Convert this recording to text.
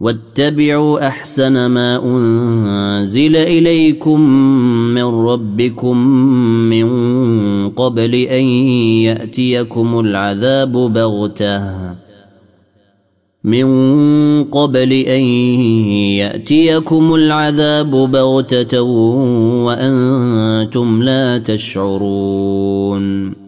واتبعوا أحسن ما أنزل إليكم من ربكم من قبل أن يأتيكم العذاب بغتة. من قبل أن يأتيكم العذاب بغتة وأنتم لا تشعرون.